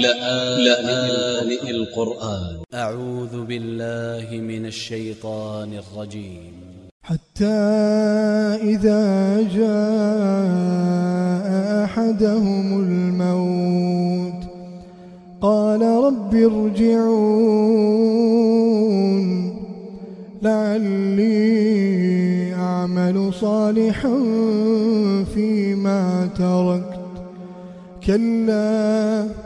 لآن القرآن. أ ع و ذ ب ا ل ل ه من ا ل ش ي ط ا ن ا ل ج ي م حتى إذا جاء أحدهم الموت قال رب ارجعون لعلي أعمل صالحا فيما تركت. كلا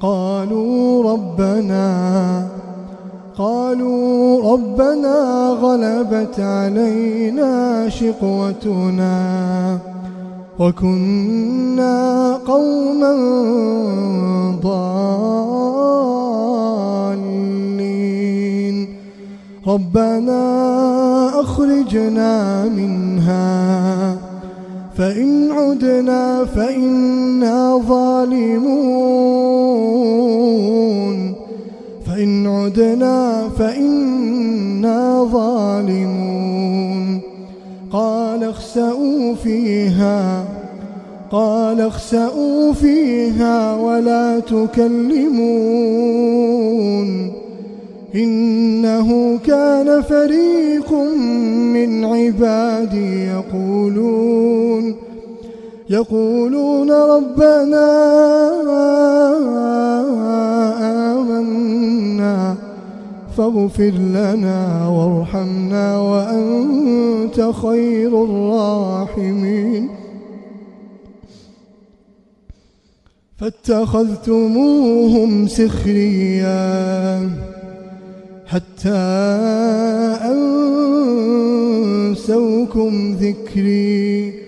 قالوا ربنا قالوا ربنا غلبت علينا شقوتنا وكنا قوما ضالين. ربنا أخرجنا منها فإن عدنا فإنا ظالمون. فإن عدنا فإنا ظالمون. قال اخسأوا فيها قال اخسأوا فيها ولا تكلمون. إنه كان فريق من عبادي يقولون يقولون ربنا آمنا فاغفر لنا وارحمنا وأنت خير الراحمين. فاتخذتموهم سخريا حتى أنسوكم ذكري.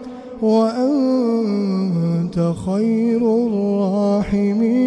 وأنت خير الراحمين.